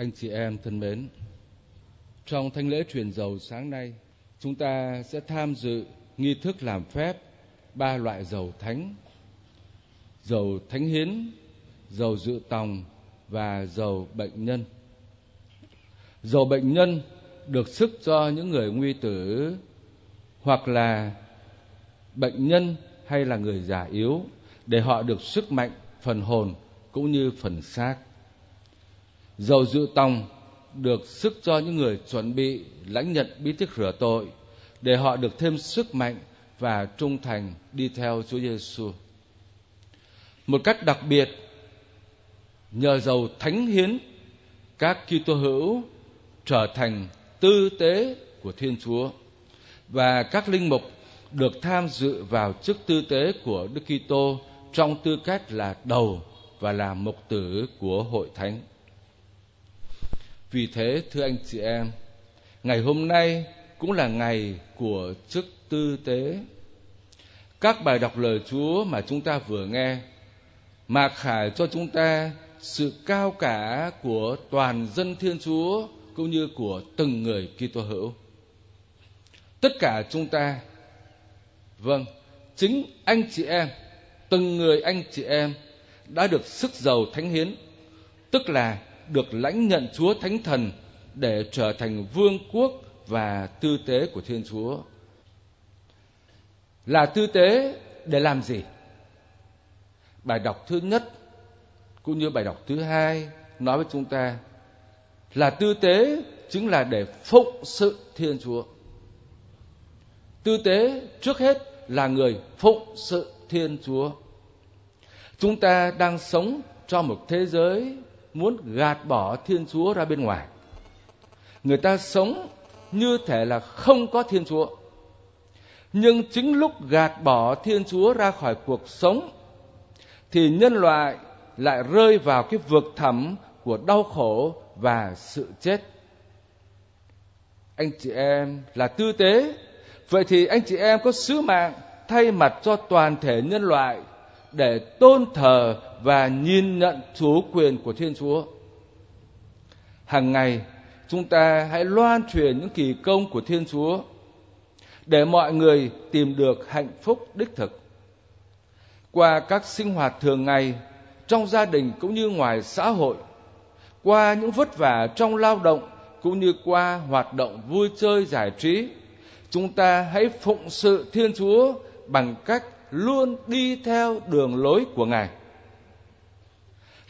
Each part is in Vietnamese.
Anh chị em thân mến, trong thánh lễ truyền dầu sáng nay, chúng ta sẽ tham dự nghi thức làm phép ba loại dầu thánh. Dầu thánh hiến, dầu dự tòng và dầu bệnh nhân. Dầu bệnh nhân được sức cho những người nguy tử hoặc là bệnh nhân hay là người già yếu để họ được sức mạnh phần hồn cũng như phần xác. Dầu dự tòng được sức cho những người chuẩn bị lãnh nhận bí tích rửa tội để họ được thêm sức mạnh và trung thành đi theo Chúa Giêsu. Một cách đặc biệt, nhờ dầu thánh hiến, các Kitô hữu trở thành tư tế của Thiên Chúa và các linh mục được tham dự vào chức tư tế của Đức Kitô trong tư cách là đầu và là mục tử của hội thánh. Vì thế thưa anh chị em, ngày hôm nay cũng là ngày của chức tư tế. Các bài đọc lời Chúa mà chúng ta vừa nghe mạc khải cho chúng ta sự cao cả của toàn dân Thiên Chúa cũng như của từng người Kitô hữu. Tất cả chúng ta vâng, chính anh chị em, từng người anh chị em đã được sức giàu thánh hiến, tức là được lãnh nhận Chúa Thánh Thần để trở thành vương quốc và tư tế của Thiên Chúa. Là tư tế để làm gì? Bài đọc thứ nhất, cũng như bài đọc thứ hai, nói với chúng ta là tư tế chính là để phụng sự Thiên Chúa. Tư tế trước hết là người phụng sự Thiên Chúa. Chúng ta đang sống trong một thế giới muốn gạt bỏ Thiên Chúa ra bên ngoài. Người ta sống như thể là không có Thiên Chúa. Nhưng chính lúc gạt bỏ Thiên Chúa ra khỏi cuộc sống thì nhân loại lại rơi vào cái vực thẳm của đau khổ và sự chết. Anh chị em là tư tế, vậy thì anh chị em có sứ mạng thay mặt cho toàn thể nhân loại để tôn thờ và nhìn nhận chủ quyền của Thiên Chúa. Hàng ngày, chúng ta hãy loan truyền những kỳ công của Thiên Chúa để mọi người tìm được hạnh phúc đích thực. Qua các sinh hoạt thường ngày trong gia đình cũng như ngoài xã hội, qua những vất vả trong lao động cũng như qua hoạt động vui chơi giải trí, chúng ta hãy phụng sự Thiên Chúa bằng cách luôn đi theo đường lối của Ngài.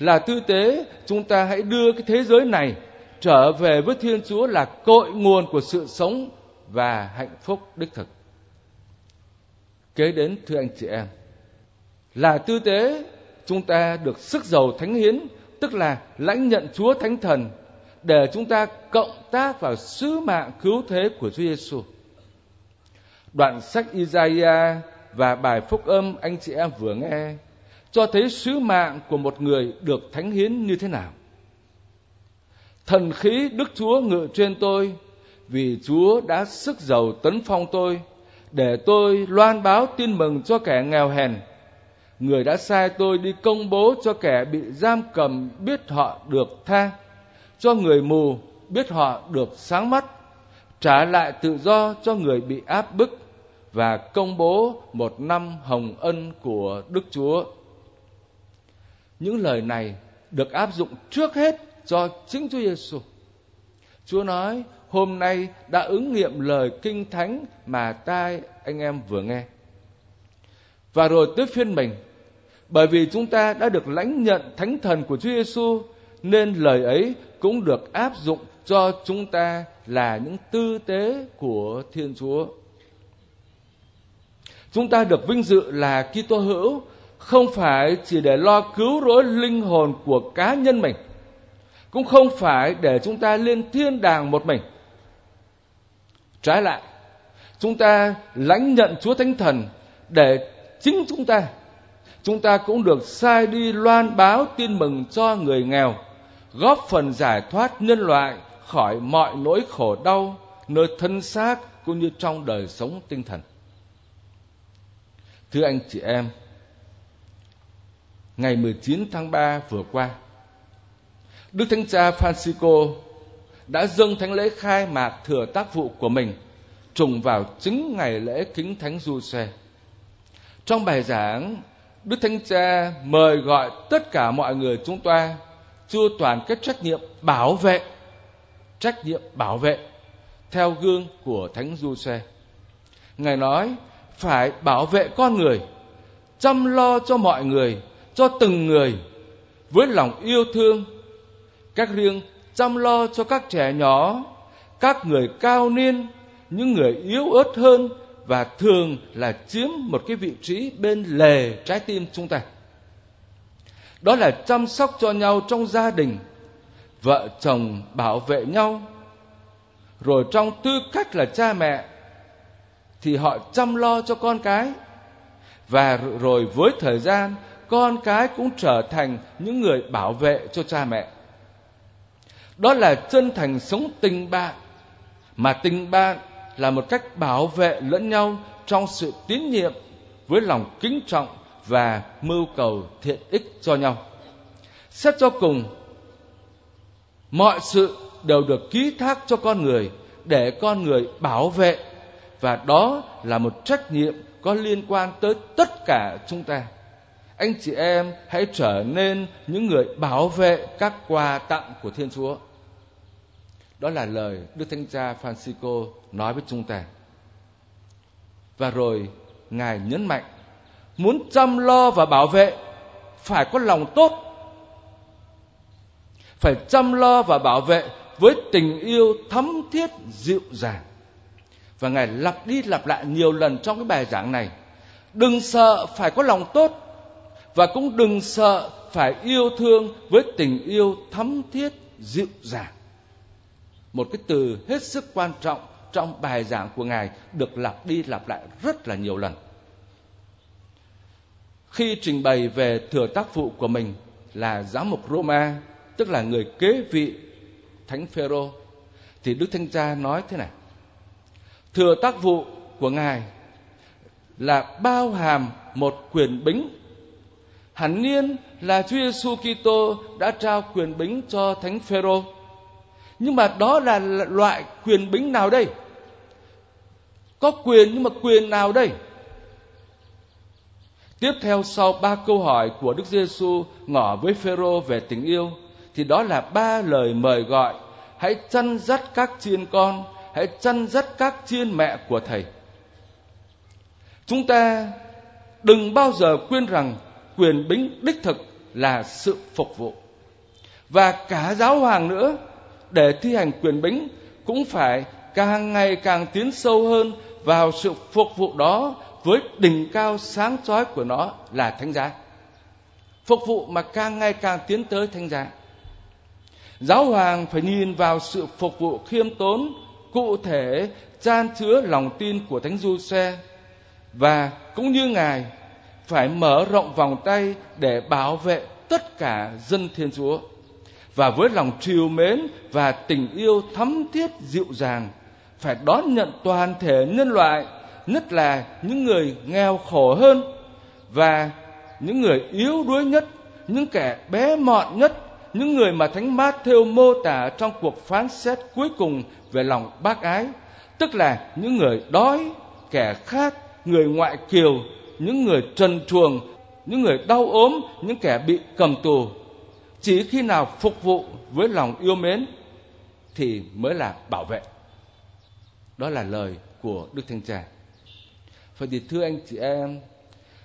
Là tư tế, chúng ta hãy đưa cái thế giới này trở về với Thiên Chúa là cội nguồn của sự sống và hạnh phúc đích thực. Kế đến thưa anh chị em, là tư tế chúng ta được sức giàu thánh hiến, tức là lãnh nhận Chúa Thánh Thần để chúng ta cộng tác vào sứ mạng cứu thế của Chúa Giêsu. Đoạn sách Isaiah và bài phúc âm anh chị em vừa nghe cho thấy sứ mạng của một người được thánh hiến như thế nào. Thần khí Đức Chúa ngự trên tôi vì Chúa đã sức giàu tấn phong tôi để tôi loan báo tin mừng cho kẻ nghèo hèn. Người đã sai tôi đi công bố cho kẻ bị giam cầm biết họ được tha, cho người mù biết họ được sáng mắt, trả lại tự do cho người bị áp bức và công bố một năm hồng ân của Đức Chúa. Những lời này được áp dụng trước hết cho chính Chúa Giêsu. Chúa nói, hôm nay đã ứng nghiệm lời kinh thánh mà tai anh em vừa nghe. Và rồi tới phiên mình, bởi vì chúng ta đã được lãnh nhận thánh thần của Chúa Giêsu, nên lời ấy cũng được áp dụng cho chúng ta là những tư tế của Thiên Chúa. Chúng ta được vinh dự là Kitô hữu không phải chỉ để lo cứu rỗi linh hồn của cá nhân mình, cũng không phải để chúng ta lên thiên đàng một mình. Trái lại, chúng ta lãnh nhận Chúa Thánh Thần để chính chúng ta chúng ta cũng được sai đi loan báo tin mừng cho người nghèo, góp phần giải thoát nhân loại khỏi mọi nỗi khổ đau nơi thân xác cũng như trong đời sống tinh thần. Thưa anh chị em, ngày 19 tháng 3 vừa qua, Đức Thánh Cha Francisco đã dâng thánh lễ khai mạc thừa tác vụ của mình trùng vào chính ngày lễ kính thánh du xe. Trong bài giảng, Đức Thánh Cha mời gọi tất cả mọi người chúng ta chu toàn các trách nhiệm bảo vệ, trách nhiệm bảo vệ theo gương của Thánh Du Xe. Ngài nói phải bảo vệ con người, chăm lo cho mọi người, cho từng người với lòng yêu thương, các riêng chăm lo cho các trẻ nhỏ, các người cao niên, những người yếu ớt hơn và thường là chiếm một cái vị trí bên lề trái tim chúng ta. Đó là chăm sóc cho nhau trong gia đình, vợ chồng bảo vệ nhau, rồi trong tư cách là cha mẹ thì họ chăm lo cho con cái và rồi với thời gian con cái cũng trở thành những người bảo vệ cho cha mẹ. Đó là chân thành sống tình bạn mà tình bạn là một cách bảo vệ lẫn nhau trong sự tín nhiệm với lòng kính trọng và mưu cầu thiện ích cho nhau. Xét cho cùng, mọi sự đều được ký thác cho con người để con người bảo vệ, và đó là một trách nhiệm có liên quan tới tất cả chúng ta anh chị em hãy trở nên những người bảo vệ các quà tặng của thiên chúa. Đó là lời đức thánh cha francisco nói với chúng ta. Và rồi, ngài nhấn mạnh, muốn chăm lo và bảo vệ, phải có lòng tốt. Phải chăm lo và bảo vệ với tình yêu thấm thiết dịu dàng. Và ngài lặp đi lặp lại nhiều lần trong cái bài giảng này. Đừng sợ, phải có lòng tốt và cũng đừng sợ phải yêu thương với tình yêu thấm thiết, dịu dàng. Một cái từ hết sức quan trọng trong bài giảng của ngài được lặp đi lặp lại rất là nhiều lần. Khi trình bày về thừa tác vụ của mình là giám mục Roma, tức là người kế vị thánh Phêrô, thì Đức Thánh Cha nói thế này, thừa tác vụ của ngài là bao hàm một quyền bính hẳn nhiên là Chúa Giêsu Kitô đã trao quyền bính cho thánh Phêrô. Nhưng mà đó là loại quyền bính nào đây? Có quyền nhưng mà quyền nào đây? Tiếp theo sau ba câu hỏi của Đức Giêsu ngỏ với Phêrô về tình yêu, thì đó là ba lời mời gọi. Hãy chăn dắt các chiên con, hãy chăn dắt các chiên mẹ của thầy. Chúng ta đừng bao giờ quên rằng quyền bính đích thực là sự phục vụ. Và cả giáo hoàng nữa, để thi hành quyền bính cũng phải càng ngày càng tiến sâu hơn vào sự phục vụ đó với đỉnh cao sáng chói của nó là thánh giá. Phục vụ mà càng ngày càng tiến tới thánh giá. Giáo hoàng phải nhìn vào sự phục vụ khiêm tốn, cụ thể, chan chứa lòng tin của thánh du xe và cũng như ngài phải mở rộng vòng tay để bảo vệ tất cả dân thiên chúa. Và với lòng trìu mến và tình yêu thắm thiết dịu dàng, phải đón nhận toàn thể nhân loại, nhất là những người nghèo khổ hơn và những người yếu đuối nhất, những kẻ bé mọn nhất, những người mà thánh Matthew mô tả trong cuộc phán xét cuối cùng về lòng bác ái, tức là những người đói, kẻ khát, người ngoại kiều những người trần truồng, những người đau ốm, những kẻ bị cầm tù. Chỉ khi nào phục vụ với lòng yêu mến thì mới là bảo vệ. Đó là lời của đức thanh cha. Vậy thì thưa anh chị em,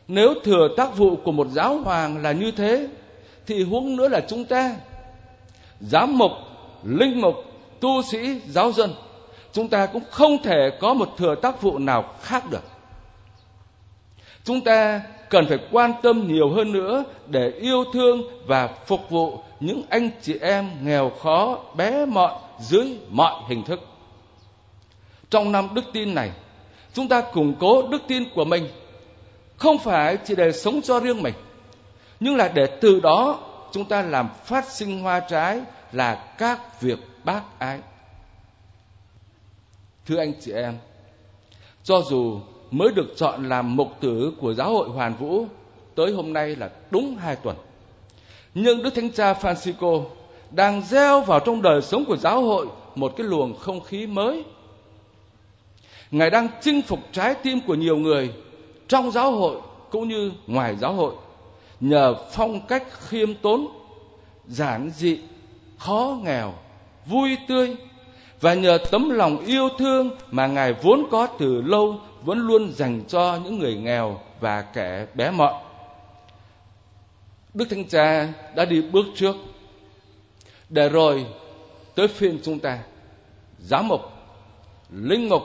nếu thừa tác vụ của một giáo hoàng là như thế, thì huống nữa là chúng ta, giám mục, linh mục, tu sĩ, giáo dân, chúng ta cũng không thể có một thừa tác vụ nào khác được chúng ta cần phải quan tâm nhiều hơn nữa để yêu thương và phục vụ những anh chị em nghèo khó, bé mọn dưới mọi hình thức. Trong năm đức tin này, chúng ta củng cố đức tin của mình. Không phải chỉ để sống cho riêng mình, nhưng là để từ đó chúng ta làm phát sinh hoa trái là các việc bác ái. Thưa anh chị em, cho dù mới được chọn làm mục tử của giáo hội hoàn vũ tới hôm nay là đúng hai tuần nhưng đức thánh cha francisco đang gieo vào trong đời sống của giáo hội một cái luồng không khí mới. Ngài đang chinh phục trái tim của nhiều người trong giáo hội cũng như ngoài giáo hội nhờ phong cách khiêm tốn, giản dị, khó nghèo, vui tươi và nhờ tấm lòng yêu thương mà Ngài vốn có từ lâu vẫn luôn dành cho những người nghèo và kẻ bé mọn. Đức Thánh Cha đã đi bước trước, để rồi tới phiên chúng ta. Giám mục, linh mục,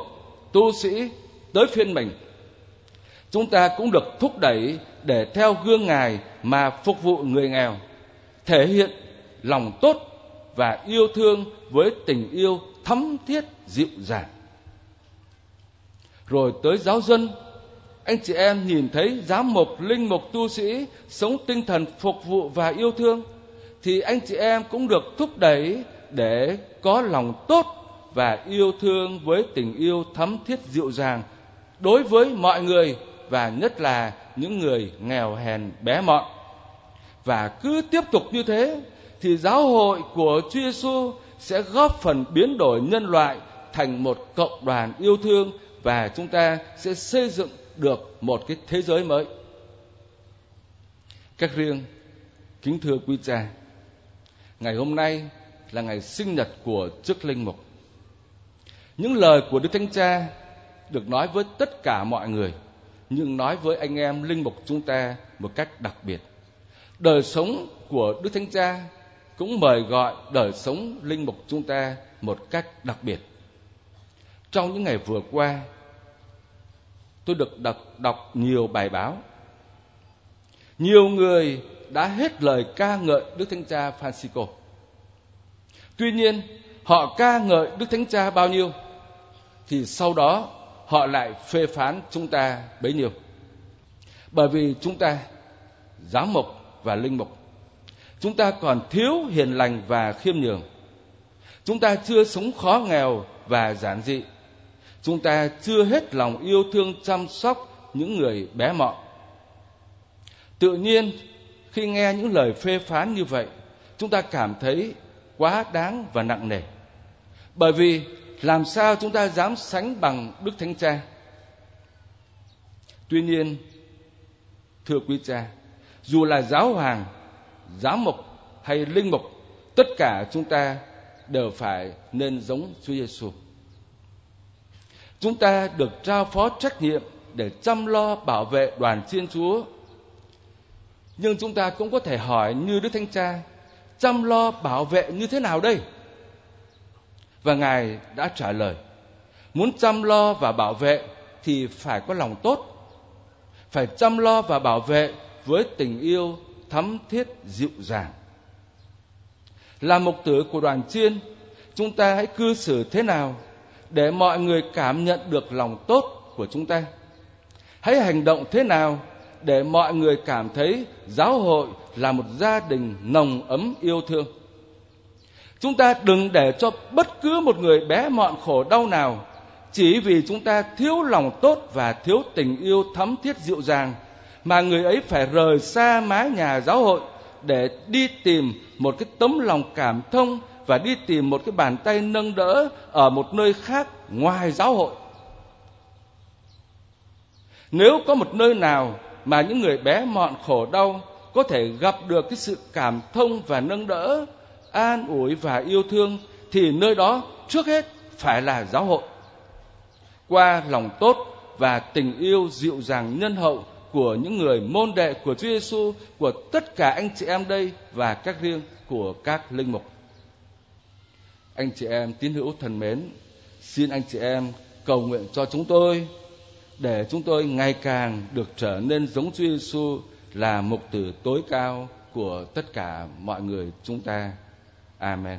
tu sĩ tới phiên mình. Chúng ta cũng được thúc đẩy để theo gương ngài mà phục vụ người nghèo, thể hiện lòng tốt và yêu thương với tình yêu thấm thiết dịu dàng rồi tới giáo dân, anh chị em nhìn thấy giám mục, linh mục, tu sĩ sống tinh thần phục vụ và yêu thương, thì anh chị em cũng được thúc đẩy để có lòng tốt và yêu thương với tình yêu thấm thiết dịu dàng đối với mọi người và nhất là những người nghèo hèn bé mọn. Và cứ tiếp tục như thế, thì giáo hội của Chúa Giêsu sẽ góp phần biến đổi nhân loại thành một cộng đoàn yêu thương và chúng ta sẽ xây dựng được một cái thế giới mới. Các riêng, kính thưa quý cha, ngày hôm nay là ngày sinh nhật của chức linh mục. Những lời của Đức Thánh Cha được nói với tất cả mọi người, nhưng nói với anh em linh mục chúng ta một cách đặc biệt. Đời sống của Đức Thánh Cha cũng mời gọi đời sống linh mục chúng ta một cách đặc biệt. Trong những ngày vừa qua, tôi được đọc, đọc nhiều bài báo. Nhiều người đã hết lời ca ngợi Đức Thánh Cha Francisco. Tuy nhiên, họ ca ngợi Đức Thánh Cha bao nhiêu, thì sau đó họ lại phê phán chúng ta bấy nhiêu. Bởi vì chúng ta, giám mục và linh mục, chúng ta còn thiếu hiền lành và khiêm nhường. Chúng ta chưa sống khó nghèo và giản dị. Chúng ta chưa hết lòng yêu thương chăm sóc những người bé mọn. Tự nhiên, khi nghe những lời phê phán như vậy, chúng ta cảm thấy quá đáng và nặng nề. Bởi vì làm sao chúng ta dám sánh bằng Đức Thánh Cha? Tuy nhiên, thưa quý cha, dù là giáo hoàng, giám mục hay linh mục, tất cả chúng ta đều phải nên giống Chúa Giêsu. Chúng ta được trao phó trách nhiệm để chăm lo bảo vệ đoàn Thiên Chúa. Nhưng chúng ta cũng có thể hỏi như Đức Thánh Cha, chăm lo bảo vệ như thế nào đây? Và Ngài đã trả lời, muốn chăm lo và bảo vệ thì phải có lòng tốt, phải chăm lo và bảo vệ với tình yêu thắm thiết dịu dàng. Là mục tử của đoàn chiên, chúng ta hãy cư xử thế nào để mọi người cảm nhận được lòng tốt của chúng ta? Hãy hành động thế nào để mọi người cảm thấy giáo hội là một gia đình nồng ấm yêu thương. Chúng ta đừng để cho bất cứ một người bé mọn khổ đau nào, chỉ vì chúng ta thiếu lòng tốt và thiếu tình yêu thắm thiết dịu dàng, mà người ấy phải rời xa mái nhà giáo hội để đi tìm một cái tấm lòng cảm thông và đi tìm một cái bàn tay nâng đỡ ở một nơi khác ngoài giáo hội. Nếu có một nơi nào mà những người bé mọn khổ đau có thể gặp được cái sự cảm thông và nâng đỡ, an ủi và yêu thương thì nơi đó trước hết phải là giáo hội. Qua lòng tốt và tình yêu dịu dàng nhân hậu của những người môn đệ của Chúa Giêsu, của tất cả anh chị em đây và các riêng của các linh mục. Anh chị em tín hữu thân mến, xin anh chị em cầu nguyện cho chúng tôi để chúng tôi ngày càng được trở nên giống Chúa Giêsu là mục tử tối cao của tất cả mọi người chúng ta. Amen.